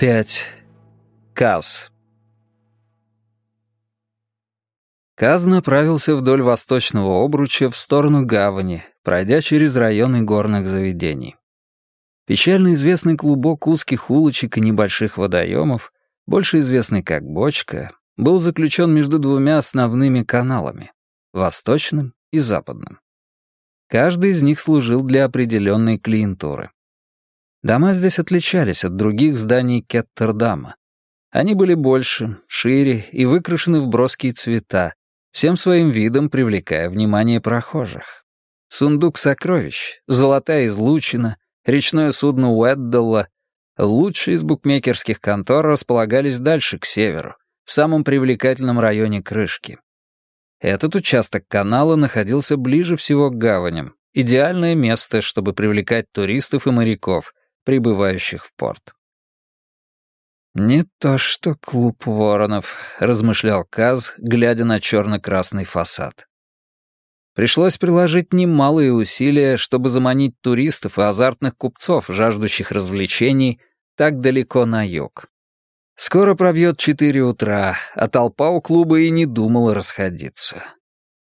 5. Каз. Каз направился вдоль восточного обруча в сторону гавани, пройдя через районы горных заведений. Печально известный клубок узких улочек и небольших водоемов, больше известный как Бочка, был заключен между двумя основными каналами — восточным и западным. Каждый из них служил для определенной клиентуры. Дома здесь отличались от других зданий Кеттердама. Они были больше, шире и выкрашены в броские цвета, всем своим видом привлекая внимание прохожих. Сундук сокровищ, золотая излучина, речное судно Уэддалла, лучшие из букмекерских контор располагались дальше, к северу, в самом привлекательном районе крышки. Этот участок канала находился ближе всего к гаваням, идеальное место, чтобы привлекать туристов и моряков, прибывающих в порт. «Не то что клуб воронов», — размышлял Каз, глядя на черно-красный фасад. Пришлось приложить немалые усилия, чтобы заманить туристов и азартных купцов, жаждущих развлечений, так далеко на юг. Скоро пробьет четыре утра, а толпа у клуба и не думала расходиться.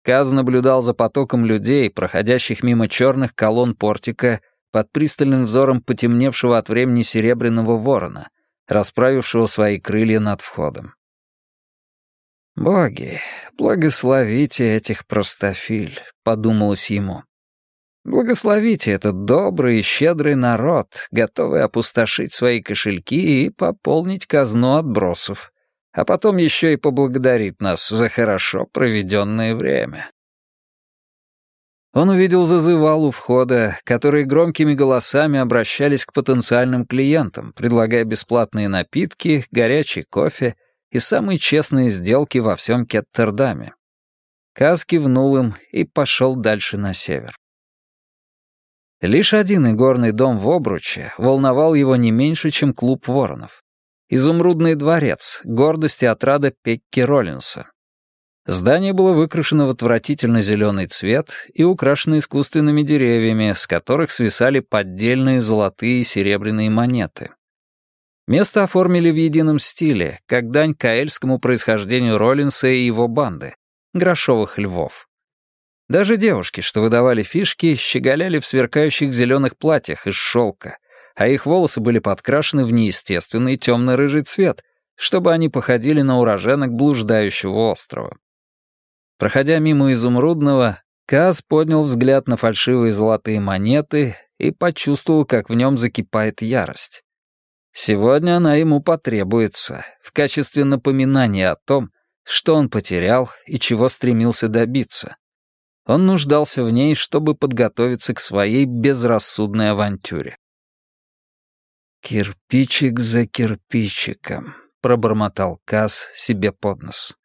Каз наблюдал за потоком людей, проходящих мимо черных колонн портика, под пристальным взором потемневшего от времени серебряного ворона, расправившего свои крылья над входом. «Боги, благословите этих простофиль», — подумалось ему. «Благословите этот добрый и щедрый народ, готовый опустошить свои кошельки и пополнить казну отбросов, а потом еще и поблагодарит нас за хорошо проведенное время». Он увидел зазывал у входа, которые громкими голосами обращались к потенциальным клиентам, предлагая бесплатные напитки, горячий кофе и самые честные сделки во всем Кеттердаме. Каз кивнул им и пошел дальше на север. Лишь один игорный дом в Обруче волновал его не меньше, чем клуб воронов. Изумрудный дворец, гордости отрада Пекки Роллинса. Здание было выкрашено в отвратительно зеленый цвет и украшено искусственными деревьями, с которых свисали поддельные золотые и серебряные монеты. Место оформили в едином стиле, как дань каэльскому происхождению Роллинса и его банды — грошовых львов. Даже девушки, что выдавали фишки, щеголяли в сверкающих зеленых платьях из шелка, а их волосы были подкрашены в неестественный темно-рыжий цвет, чтобы они походили на уроженок блуждающего острова. Проходя мимо изумрудного, Каз поднял взгляд на фальшивые золотые монеты и почувствовал, как в нем закипает ярость. Сегодня она ему потребуется в качестве напоминания о том, что он потерял и чего стремился добиться. Он нуждался в ней, чтобы подготовиться к своей безрассудной авантюре. «Кирпичик за кирпичиком», — пробормотал Каз себе под нос.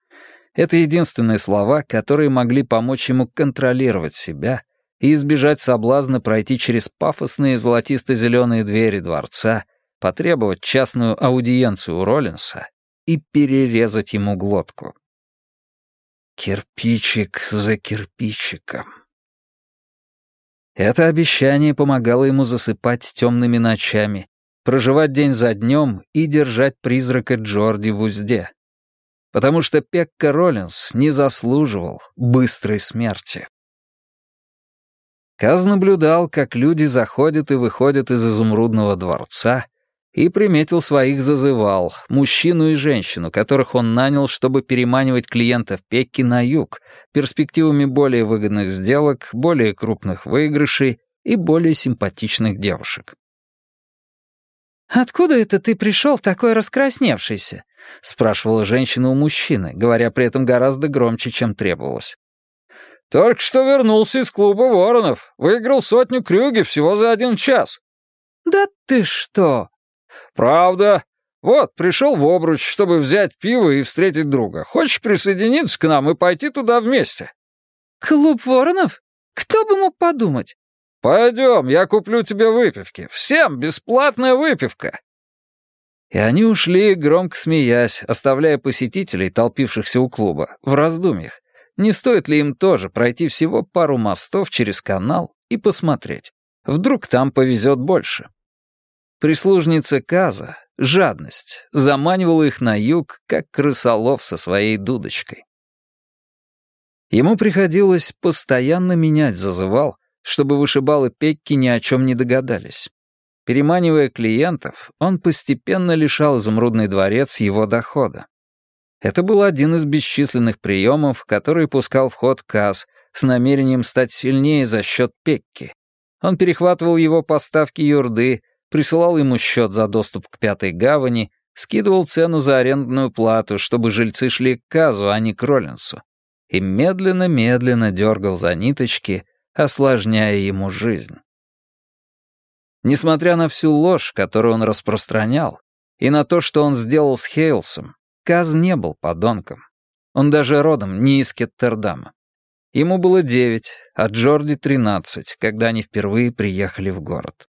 Это единственные слова, которые могли помочь ему контролировать себя и избежать соблазна пройти через пафосные золотисто-зеленые двери дворца, потребовать частную аудиенцию у Роллинса и перерезать ему глотку. Кирпичик за кирпичиком. Это обещание помогало ему засыпать темными ночами, проживать день за днем и держать призрака Джорди в узде потому что Пекка Роллинс не заслуживал быстрой смерти. Каз наблюдал, как люди заходят и выходят из изумрудного дворца, и приметил своих зазывал, мужчину и женщину, которых он нанял, чтобы переманивать клиентов Пекки на юг, перспективами более выгодных сделок, более крупных выигрышей и более симпатичных девушек. «Откуда это ты пришел такой раскрасневшийся?» — спрашивала женщина у мужчины, говоря при этом гораздо громче, чем требовалось. «Только что вернулся из клуба воронов. Выиграл сотню крюги всего за один час». «Да ты что?» «Правда. Вот, пришел в обруч, чтобы взять пиво и встретить друга. Хочешь присоединиться к нам и пойти туда вместе?» «Клуб воронов? Кто бы мог подумать?» «Пойдем, я куплю тебе выпивки. Всем бесплатная выпивка!» И они ушли, громко смеясь, оставляя посетителей, толпившихся у клуба, в раздумьях. Не стоит ли им тоже пройти всего пару мостов через канал и посмотреть? Вдруг там повезет больше. Прислужница Каза, жадность, заманивала их на юг, как крысолов со своей дудочкой. Ему приходилось постоянно менять зазывал, чтобы вышибалы Пекки ни о чем не догадались. Переманивая клиентов, он постепенно лишал изумрудный дворец его дохода. Это был один из бесчисленных приемов, которые пускал в ход Каз с намерением стать сильнее за счет Пекки. Он перехватывал его поставки юрды, присылал ему счет за доступ к Пятой гавани, скидывал цену за арендную плату, чтобы жильцы шли к Казу, а не к Роллинсу, и медленно-медленно дергал за ниточки, осложняя ему жизнь. Несмотря на всю ложь, которую он распространял, и на то, что он сделал с Хейлсом, Каз не был подонком. Он даже родом не из Кеттердама. Ему было девять, а Джорди тринадцать, когда они впервые приехали в город.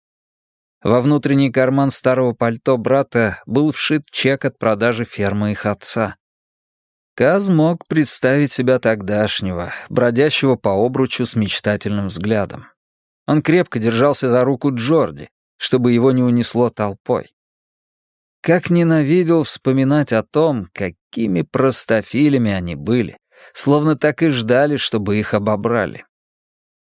Во внутренний карман старого пальто брата был вшит чек от продажи фермы их отца. Каз мог представить себя тогдашнего, бродящего по обручу с мечтательным взглядом. Он крепко держался за руку Джорди, чтобы его не унесло толпой. Как ненавидел вспоминать о том, какими простофилями они были, словно так и ждали, чтобы их обобрали.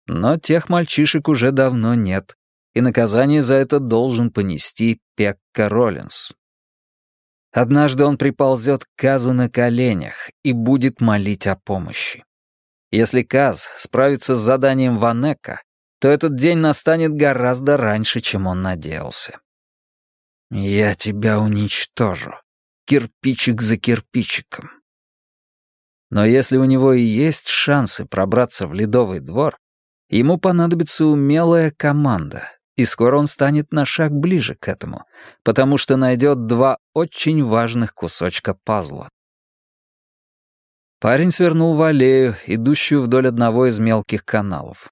Но тех мальчишек уже давно нет, и наказание за это должен понести Пекка Роллинс. Однажды он приползет к Казу на коленях и будет молить о помощи. Если Каз справится с заданием Ванека, то этот день настанет гораздо раньше, чем он надеялся. «Я тебя уничтожу, кирпичик за кирпичиком». Но если у него и есть шансы пробраться в Ледовый двор, ему понадобится умелая команда, и скоро он станет на шаг ближе к этому, потому что найдет два очень важных кусочка пазла. Парень свернул в аллею, идущую вдоль одного из мелких каналов.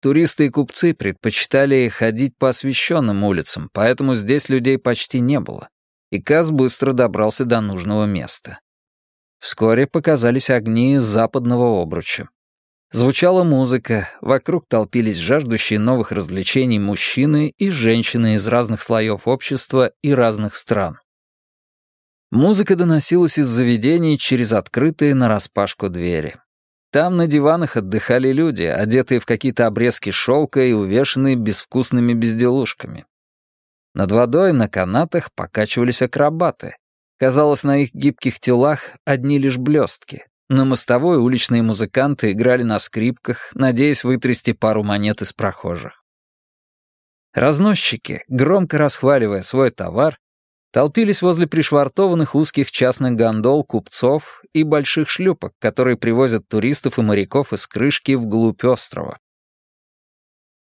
Туристы и купцы предпочитали ходить по освещенным улицам, поэтому здесь людей почти не было, и Каз быстро добрался до нужного места. Вскоре показались огни западного обруча. Звучала музыка, вокруг толпились жаждущие новых развлечений мужчины и женщины из разных слоев общества и разных стран. Музыка доносилась из заведений через открытые нараспашку двери. Там на диванах отдыхали люди, одетые в какие-то обрезки шелка и увешанные безвкусными безделушками. Над водой на канатах покачивались акробаты. Казалось, на их гибких телах одни лишь блестки. На мостовой уличные музыканты играли на скрипках, надеясь вытрясти пару монет из прохожих. Разносчики, громко расхваливая свой товар, толпились возле пришвартованных узких частных гондол купцов и больших шлюпок, которые привозят туристов и моряков из крышки вглубь острова.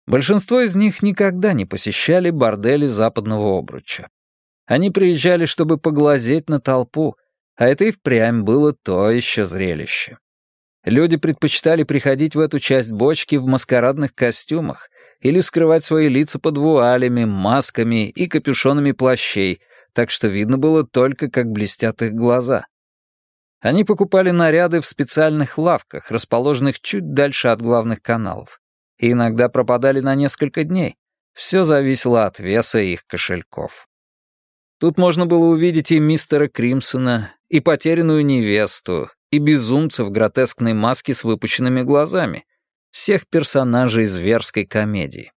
Большинство из них никогда не посещали бордели западного обруча. Они приезжали, чтобы поглазеть на толпу, а это и впрямь было то еще зрелище. Люди предпочитали приходить в эту часть бочки в маскарадных костюмах или скрывать свои лица под вуалями, масками и капюшонами плащей, так что видно было только, как блестят их глаза. Они покупали наряды в специальных лавках, расположенных чуть дальше от главных каналов, и иногда пропадали на несколько дней. Все зависело от веса их кошельков. Тут можно было увидеть и мистера Кримсона, и потерянную невесту, и безумца в гротескной маске с выпущенными глазами, всех персонажей зверской комедии.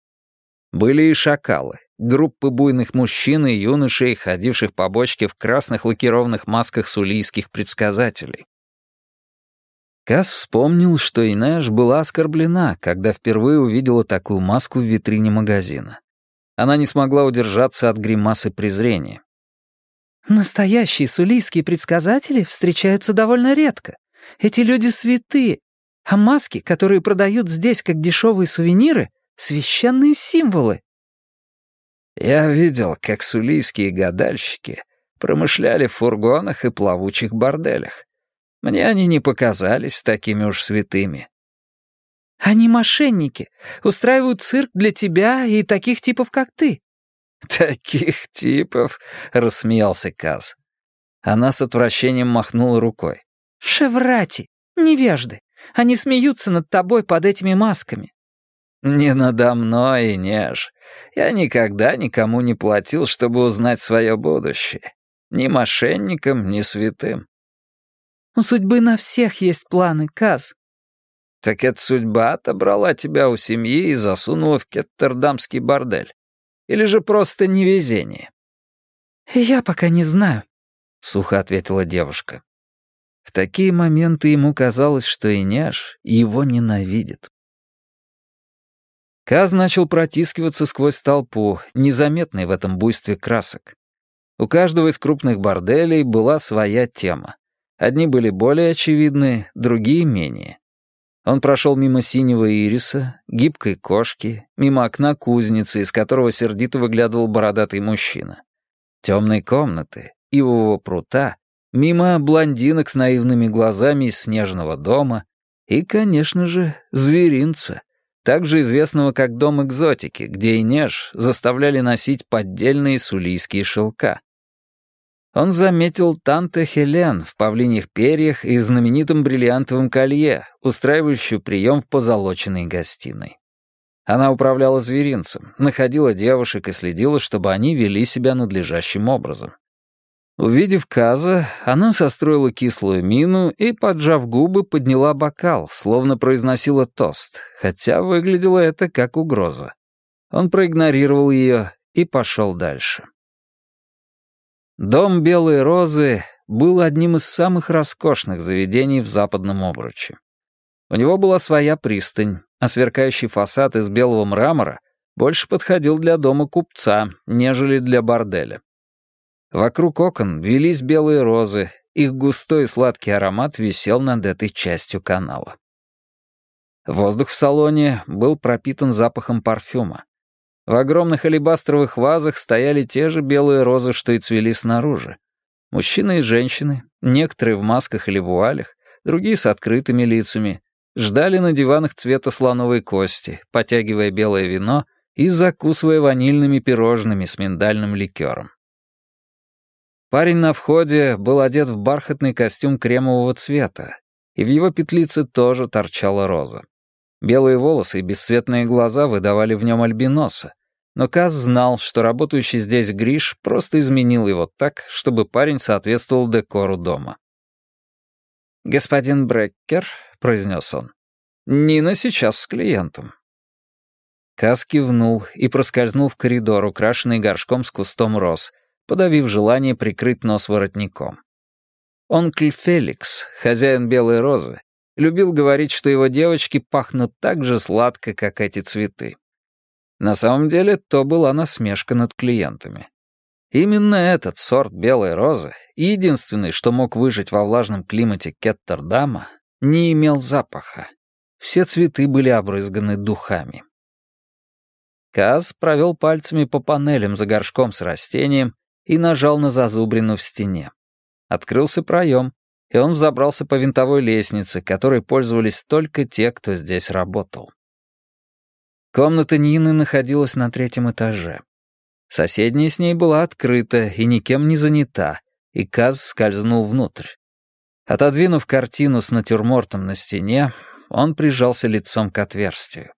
Были и шакалы, группы буйных мужчин и юношей, ходивших по бочке в красных лакированных масках сулийских предсказателей. Кас вспомнил, что Инеш была оскорблена, когда впервые увидела такую маску в витрине магазина. Она не смогла удержаться от гримасы презрения. «Настоящие сулийские предсказатели встречаются довольно редко. Эти люди святые, а маски, которые продают здесь как дешевые сувениры, — священные символы. Я видел, как сулийские гадальщики промышляли в фургонах и плавучих борделях. Мне они не показались такими уж святыми. Они мошенники, устраивают цирк для тебя и таких типов, как ты. Таких типов, рассмеялся Каз. Она с отвращением махнула рукой. Шеврати, невежды. Они смеются над тобой под этими масками. Не надо мной, Неж. Я никогда никому не платил, чтобы узнать свое будущее. Ни мошенникам, ни святым. У судьбы на всех есть планы, Каз. Так эта судьба отобрала тебя у семьи и засунула в кеттердамский бордель. Или же просто невезение? Я пока не знаю, — сухо ответила девушка. В такие моменты ему казалось, что Иняш его ненавидит. Каз начал протискиваться сквозь толпу, незаметный в этом буйстве красок. У каждого из крупных борделей была своя тема. Одни были более очевидны, другие — менее. Он прошел мимо синего ириса, гибкой кошки, мимо окна кузницы, из которого сердито выглядывал бородатый мужчина. Темной комнаты, ивового прута, мимо блондинок с наивными глазами из снежного дома и, конечно же, зверинца — также известного как Дом экзотики, где Инеж заставляли носить поддельные сулийские шелка. Он заметил Танте Хелен в павлиньих перьях и знаменитом бриллиантовом колье, устраивающую прием в позолоченной гостиной. Она управляла зверинцем, находила девушек и следила, чтобы они вели себя надлежащим образом. Увидев Каза, она состроила кислую мину и, поджав губы, подняла бокал, словно произносила тост, хотя выглядело это как угроза. Он проигнорировал ее и пошел дальше. Дом Белой Розы был одним из самых роскошных заведений в западном обруче. У него была своя пристань, а сверкающий фасад из белого мрамора больше подходил для дома купца, нежели для борделя. Вокруг окон велись белые розы, их густой сладкий аромат висел над этой частью канала. Воздух в салоне был пропитан запахом парфюма. В огромных алебастровых вазах стояли те же белые розы, что и цвели снаружи. Мужчины и женщины, некоторые в масках или вуалях, другие с открытыми лицами, ждали на диванах цвета слоновой кости, потягивая белое вино и закусывая ванильными пирожными с миндальным ликером. Парень на входе был одет в бархатный костюм кремового цвета, и в его петлице тоже торчала роза. Белые волосы и бесцветные глаза выдавали в нем альбиноса, но Каз знал, что работающий здесь Гриш просто изменил его так, чтобы парень соответствовал декору дома. «Господин Бреккер», — произнес он, — «Нина сейчас с клиентом». Каз кивнул и проскользнул в коридор, украшенный горшком с кустом роз — подавив желание прикрыть нос воротником. Онкль Феликс, хозяин Белой Розы, любил говорить, что его девочки пахнут так же сладко, как эти цветы. На самом деле, то была насмешка над клиентами. Именно этот сорт белой розы, единственный, что мог выжить во влажном климате Кеттердама, не имел запаха. Все цветы были обрызганы духами. Каз провел пальцами по панелям за горшком с растением и нажал на зазубрину в стене. Открылся проем, и он взобрался по винтовой лестнице, которой пользовались только те, кто здесь работал. Комната Нины находилась на третьем этаже. Соседняя с ней была открыта и никем не занята, и Каз скользнул внутрь. Отодвинув картину с натюрмортом на стене, он прижался лицом к отверстию.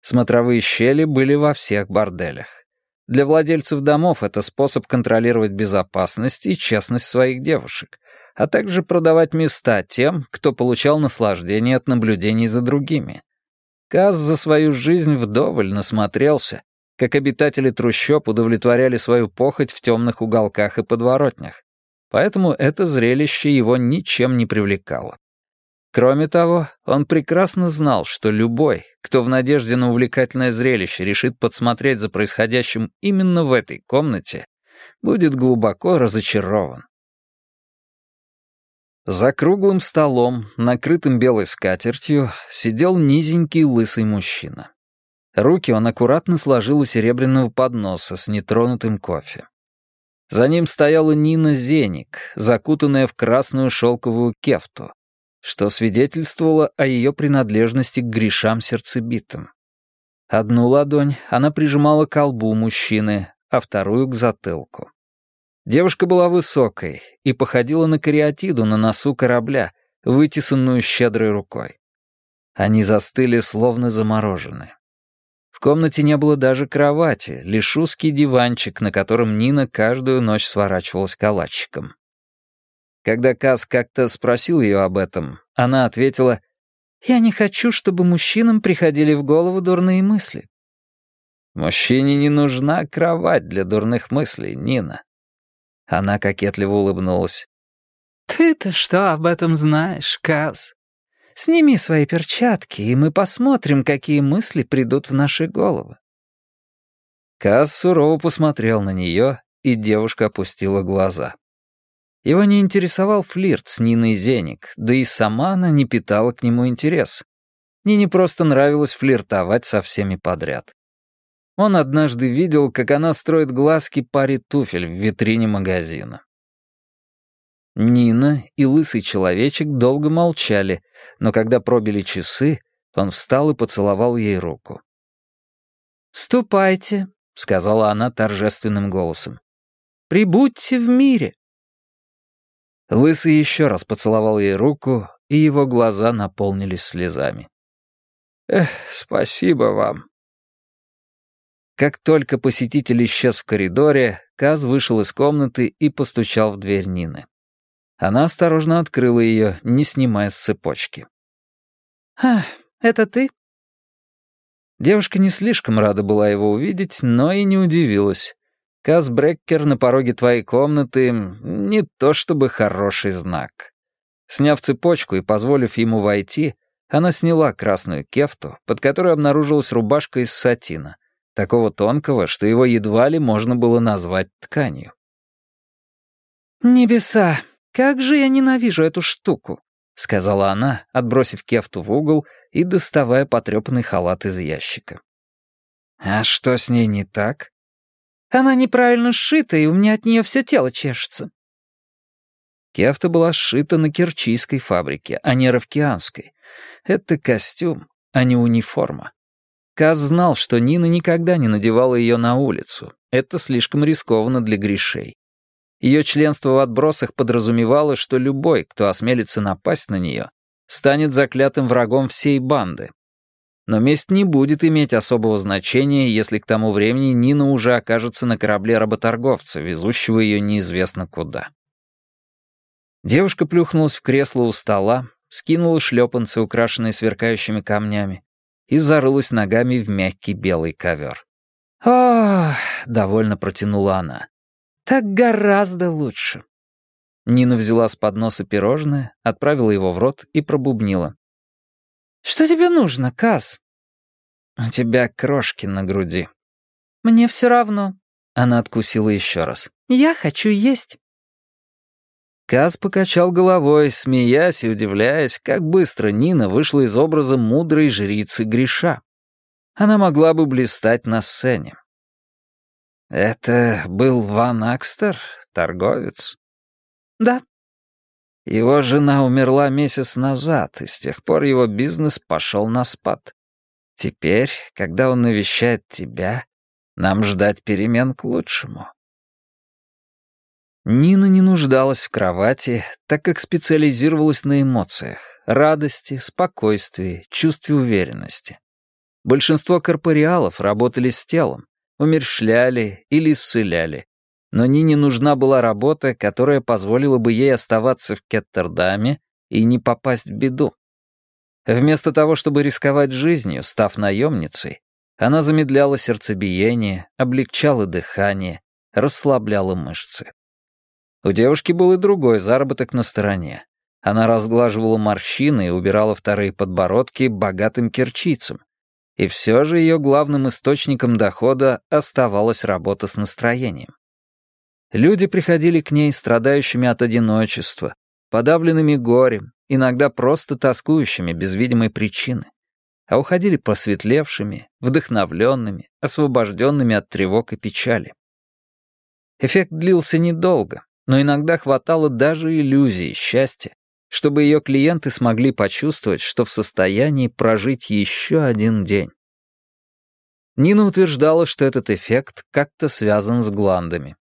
Смотровые щели были во всех борделях. Для владельцев домов это способ контролировать безопасность и честность своих девушек, а также продавать места тем, кто получал наслаждение от наблюдений за другими. Каз за свою жизнь вдоволь насмотрелся, как обитатели трущоб удовлетворяли свою похоть в темных уголках и подворотнях. Поэтому это зрелище его ничем не привлекало. Кроме того, он прекрасно знал, что любой, кто в надежде на увлекательное зрелище решит подсмотреть за происходящим именно в этой комнате, будет глубоко разочарован. За круглым столом, накрытым белой скатертью, сидел низенький лысый мужчина. Руки он аккуратно сложил у серебряного подноса с нетронутым кофе. За ним стояла Нина Зеник, закутанная в красную шелковую кефту, что свидетельствовало о ее принадлежности к грешам сердцебитым. Одну ладонь она прижимала к колбу мужчины, а вторую — к затылку. Девушка была высокой и походила на кариатиду на носу корабля, вытесанную щедрой рукой. Они застыли, словно замороженные. В комнате не было даже кровати, лишь узкий диванчик, на котором Нина каждую ночь сворачивалась калачиком. Когда Каз как-то спросил ее об этом, она ответила, «Я не хочу, чтобы мужчинам приходили в голову дурные мысли». «Мужчине не нужна кровать для дурных мыслей, Нина». Она кокетливо улыбнулась. «Ты-то что об этом знаешь, Каз? Сними свои перчатки, и мы посмотрим, какие мысли придут в наши головы». Каз сурово посмотрел на нее, и девушка опустила глаза. Его не интересовал флирт с Ниной Зеник, да и сама она не питала к нему интерес. Нине просто нравилось флиртовать со всеми подряд. Он однажды видел, как она строит глазки паре туфель в витрине магазина. Нина и лысый человечек долго молчали, но когда пробили часы, он встал и поцеловал ей руку. «Ступайте», — сказала она торжественным голосом. «Прибудьте в мире». Лысый еще раз поцеловал ей руку, и его глаза наполнились слезами. «Эх, спасибо вам». Как только посетитель исчез в коридоре, Каз вышел из комнаты и постучал в дверь Нины. Она осторожно открыла ее, не снимая с цепочки. «А, это ты?» Девушка не слишком рада была его увидеть, но и не удивилась. Каз Бреккер на пороге твоей комнаты — не то чтобы хороший знак. Сняв цепочку и позволив ему войти, она сняла красную кефту, под которой обнаружилась рубашка из сатина, такого тонкого, что его едва ли можно было назвать тканью. «Небеса!» «Как же я ненавижу эту штуку», — сказала она, отбросив кефту в угол и доставая потрепанный халат из ящика. «А что с ней не так?» «Она неправильно сшита, и у меня от нее все тело чешется». Кефта была сшита на керчийской фабрике, а не равкианской. Это костюм, а не униформа. Каз знал, что Нина никогда не надевала ее на улицу. Это слишком рискованно для грешей. Ее членство в отбросах подразумевало, что любой, кто осмелится напасть на нее, станет заклятым врагом всей банды. Но месть не будет иметь особого значения, если к тому времени Нина уже окажется на корабле работорговца, везущего ее неизвестно куда. Девушка плюхнулась в кресло у стола, скинула шлепанцы, украшенные сверкающими камнями, и зарылась ногами в мягкий белый ковер. «Ох!» — довольно протянула она. Так гораздо лучше. Нина взяла с подноса пирожное, отправила его в рот и пробубнила. «Что тебе нужно, Каз?» «У тебя крошки на груди». «Мне все равно». Она откусила еще раз. «Я хочу есть». Каз покачал головой, смеясь и удивляясь, как быстро Нина вышла из образа мудрой жрицы греша. Она могла бы блистать на сцене. «Это был Ван Акстер, торговец?» «Да». Его жена умерла месяц назад, и с тех пор его бизнес пошел на спад. Теперь, когда он навещает тебя, нам ждать перемен к лучшему». Нина не нуждалась в кровати, так как специализировалась на эмоциях, радости, спокойствии, чувстве уверенности. Большинство корпориалов работали с телом, умерщвляли или исцеляли. Но Нине нужна была работа, которая позволила бы ей оставаться в Кеттердаме и не попасть в беду. Вместо того, чтобы рисковать жизнью, став наемницей, она замедляла сердцебиение, облегчала дыхание, расслабляла мышцы. У девушки был и другой заработок на стороне. Она разглаживала морщины и убирала вторые подбородки богатым кирчицам, и все же ее главным источником дохода оставалась работа с настроением. Люди приходили к ней страдающими от одиночества, подавленными горем, иногда просто тоскующими без видимой причины, а уходили просветлевшими, вдохновленными, освобожденными от тревог и печали. Эффект длился недолго, но иногда хватало даже иллюзии счастья, чтобы ее клиенты смогли почувствовать, что в состоянии прожить еще один день. Нина утверждала, что этот эффект как-то связан с гландами.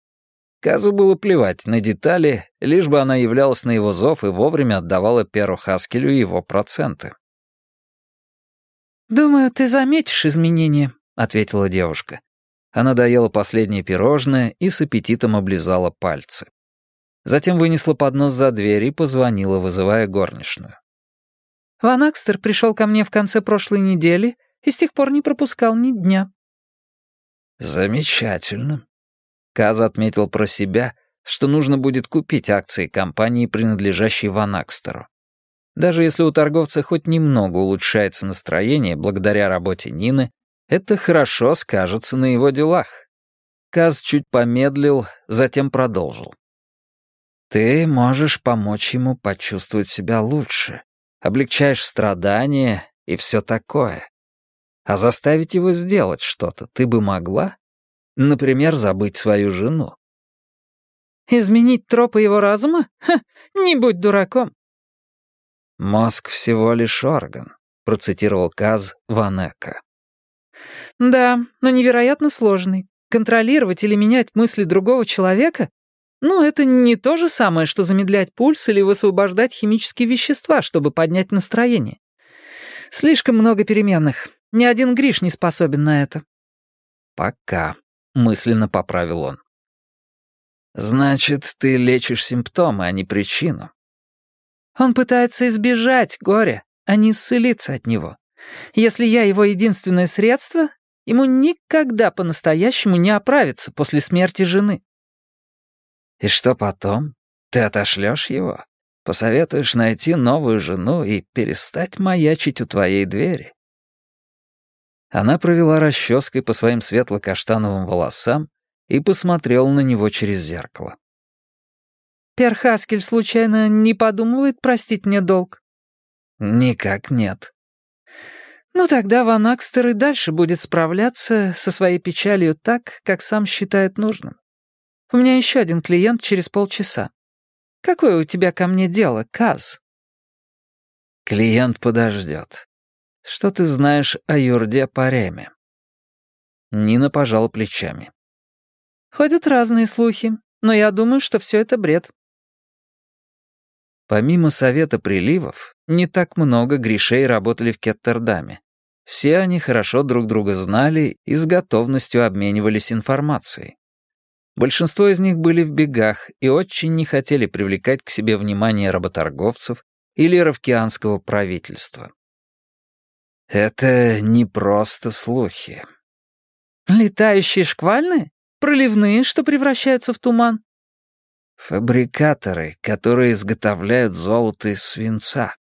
Казу было плевать на детали, лишь бы она являлась на его зов и вовремя отдавала Перу Хаскелю его проценты. «Думаю, ты заметишь изменения», — ответила девушка. Она доела последнее пирожное и с аппетитом облизала пальцы. Затем вынесла поднос за дверь и позвонила, вызывая горничную. «Ван Акстер пришел ко мне в конце прошлой недели и с тех пор не пропускал ни дня». «Замечательно». Каз отметил про себя, что нужно будет купить акции компании, принадлежащей Ван Акстеру. Даже если у торговца хоть немного улучшается настроение благодаря работе Нины, это хорошо скажется на его делах. Каз чуть помедлил, затем продолжил. Ты можешь помочь ему почувствовать себя лучше, облегчаешь страдания и все такое. А заставить его сделать что-то ты бы могла? Например, забыть свою жену. Изменить тропы его разума? Ха, не будь дураком. «Мозг всего лишь орган», — процитировал Каз Ванека. «Да, но невероятно сложный. Контролировать или менять мысли другого человека? Ну, это не то же самое, что замедлять пульс или высвобождать химические вещества, чтобы поднять настроение. Слишком много переменных. Ни один Гриш не способен на это». «Пока», — мысленно поправил он. «Значит, ты лечишь симптомы, а не причину. Он пытается избежать горя, а не исцелиться от него. Если я его единственное средство, ему никогда по-настоящему не оправиться после смерти жены. И что потом? Ты отошлешь его? Посоветуешь найти новую жену и перестать маячить у твоей двери? Она провела расческой по своим светло-каштановым волосам и посмотрела на него через зеркало. Перхаскель случайно не подумывает простить мне долг? Никак нет. Ну тогда Ван Акстер и дальше будет справляться со своей печалью так, как сам считает нужным. У меня еще один клиент через полчаса. Какое у тебя ко мне дело, Каз? Клиент подождет. Что ты знаешь о Юрде Пареме? Нина пожала плечами. Ходят разные слухи, но я думаю, что все это бред. Помимо Совета приливов, не так много грешей работали в Кеттердаме. Все они хорошо друг друга знали и с готовностью обменивались информацией. Большинство из них были в бегах и очень не хотели привлекать к себе внимание работорговцев или равкианского правительства. Это не просто слухи. «Летающие шквальные? Проливные, что превращаются в туман?» Фабрикаторы, которые изготовляют золото из свинца.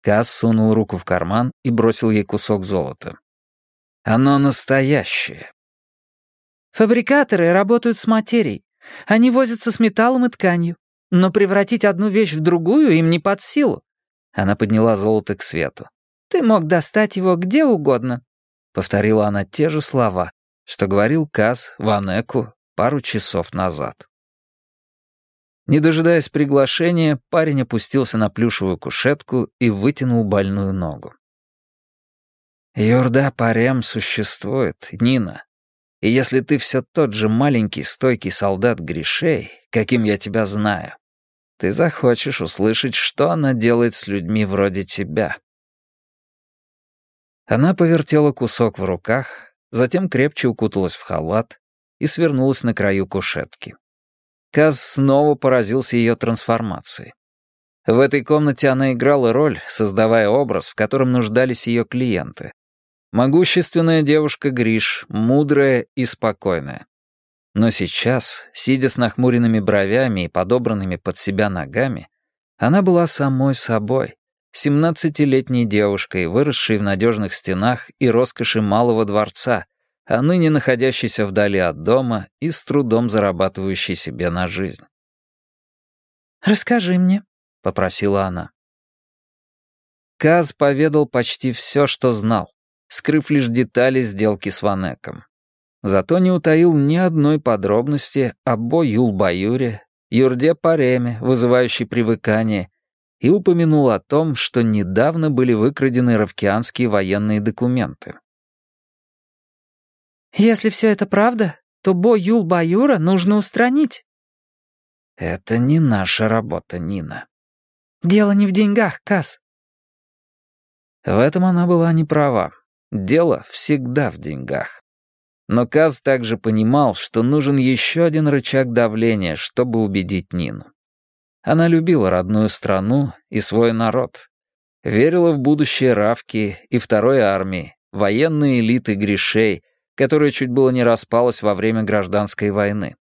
Касс сунул руку в карман и бросил ей кусок золота. Оно настоящее. Фабрикаторы работают с материей. Они возятся с металлом и тканью. Но превратить одну вещь в другую им не под силу. Она подняла золото к свету. «Ты мог достать его где угодно», — повторила она те же слова, что говорил Каз Ванеку пару часов назад. Не дожидаясь приглашения, парень опустился на плюшевую кушетку и вытянул больную ногу. «Юрда Парем существует, Нина. И если ты все тот же маленький стойкий солдат грешей, каким я тебя знаю, ты захочешь услышать, что она делает с людьми вроде тебя». Она повертела кусок в руках, затем крепче укуталась в халат и свернулась на краю кушетки. Каз снова поразился ее трансформацией. В этой комнате она играла роль, создавая образ, в котором нуждались ее клиенты. Могущественная девушка Гриш, мудрая и спокойная. Но сейчас, сидя с нахмуренными бровями и подобранными под себя ногами, она была самой собой, семнадцатилетней девушкой, выросшей в надежных стенах и роскоши малого дворца, а ныне находящийся вдали от дома и с трудом зарабатывающий себе на жизнь. «Расскажи мне», — попросила она. Каз поведал почти все, что знал, скрыв лишь детали сделки с Ванеком. Зато не утаил ни одной подробности об Юл-Баюре, Юрде Пареме, вызывающей привыкание, и упомянул о том, что недавно были выкрадены равкианские военные документы. Если все это правда, то Бо Юл Баюра нужно устранить. Это не наша работа, Нина. Дело не в деньгах, Кас. В этом она была не права. Дело всегда в деньгах. Но Каз также понимал, что нужен еще один рычаг давления, чтобы убедить Нину. Она любила родную страну и свой народ. Верила в будущее Равки и Второй армии, военной элиты Гришей, которая чуть было не распалась во время гражданской войны.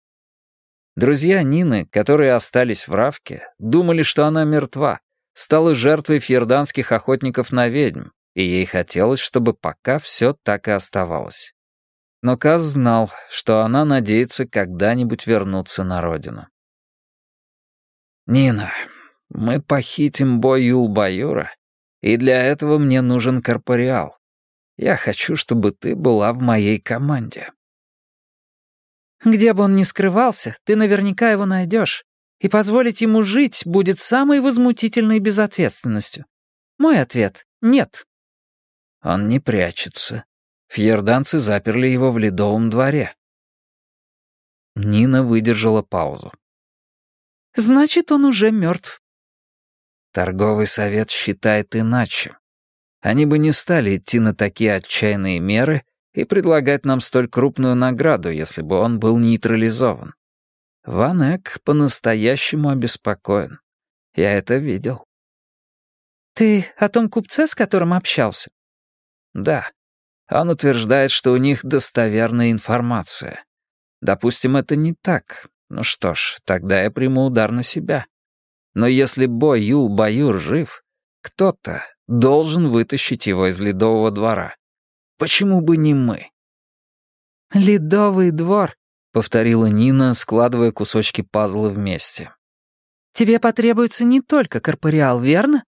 Друзья Нины, которые остались в Равке, думали, что она мертва, стала жертвой фьерданских охотников на ведьм, и ей хотелось, чтобы пока все так и оставалось. Но Каз знал, что она надеется когда-нибудь вернуться на родину. «Нина, мы похитим бой Юл-Баюра, и для этого мне нужен корпориал. Я хочу, чтобы ты была в моей команде». Где бы он ни скрывался, ты наверняка его найдешь. И позволить ему жить будет самой возмутительной безответственностью. Мой ответ — нет. Он не прячется. Фьерданцы заперли его в ледовом дворе. Нина выдержала паузу. Значит, он уже мертв. Торговый совет считает иначе. Они бы не стали идти на такие отчаянные меры, и предлагать нам столь крупную награду, если бы он был нейтрализован. Ван Эк по-настоящему обеспокоен. Я это видел. Ты о том купце, с которым общался? Да. Он утверждает, что у них достоверная информация. Допустим, это не так. Ну что ж, тогда я приму удар на себя. Но если Бо Юл Баюр жив, кто-то должен вытащить его из ледового двора. Почему бы не мы?» «Ледовый двор», — повторила Нина, складывая кусочки пазла вместе. «Тебе потребуется не только корпориал, верно?»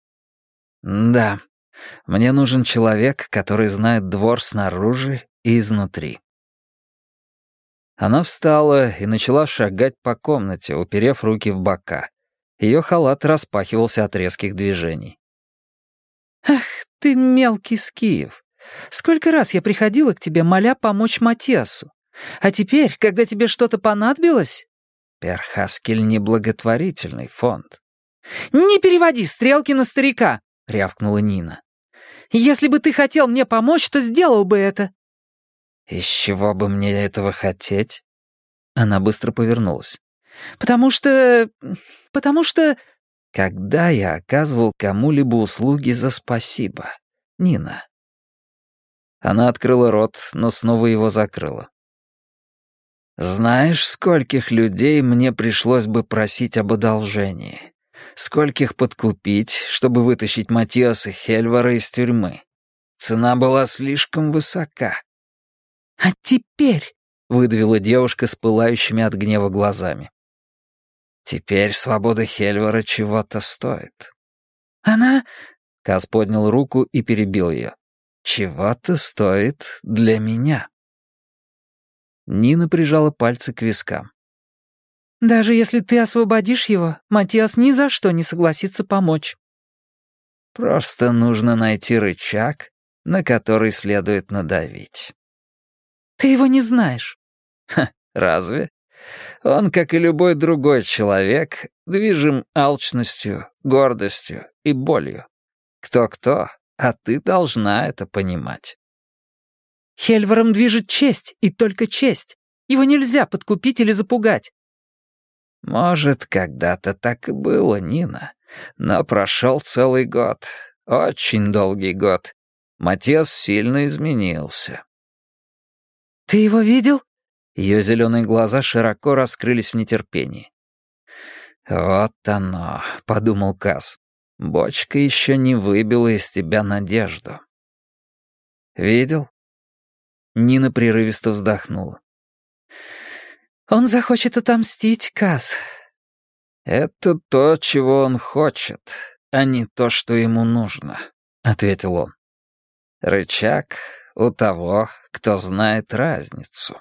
«Да. Мне нужен человек, который знает двор снаружи и изнутри». Она встала и начала шагать по комнате, уперев руки в бока. Ее халат распахивался от резких движений. «Ах ты мелкий скиев! Сколько раз я приходила к тебе, моля помочь Матиасу. А теперь, когда тебе что-то понадобилось...» «Перхаскель — неблаготворительный фонд». «Не переводи стрелки на старика!» — рявкнула Нина. «Если бы ты хотел мне помочь, то сделал бы это». «Из чего бы мне этого хотеть?» Она быстро повернулась. «Потому что... потому что...» «Когда я оказывал кому-либо услуги за спасибо, Нина, она открыла рот, но снова его закрыла. «Знаешь, скольких людей мне пришлось бы просить об одолжении? Скольких подкупить, чтобы вытащить Матиаса Хельвара из тюрьмы? Цена была слишком высока». «А теперь?» — выдавила девушка с пылающими от гнева глазами. «Теперь свобода Хельвара чего-то стоит». «Она...» — Кас поднял руку и перебил ее чего-то стоит для меня». Нина прижала пальцы к вискам. «Даже если ты освободишь его, Матиас ни за что не согласится помочь». «Просто нужно найти рычаг, на который следует надавить». «Ты его не знаешь». «Ха, разве? Он, как и любой другой человек, движим алчностью, гордостью и болью. Кто-кто, а ты должна это понимать. Хельваром движет честь, и только честь. Его нельзя подкупить или запугать. Может, когда-то так и было, Нина. Но прошел целый год. Очень долгий год. Матиас сильно изменился. «Ты его видел?» Ее зеленые глаза широко раскрылись в нетерпении. «Вот оно», — подумал Каз. Бочка еще не выбила из тебя надежду. Видел? Нина прерывисто вздохнула. Он захочет отомстить, Каз. Это то, чего он хочет, а не то, что ему нужно, ответил он. Рычаг у того, кто знает разницу.